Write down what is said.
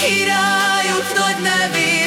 királyunk nagy nevét.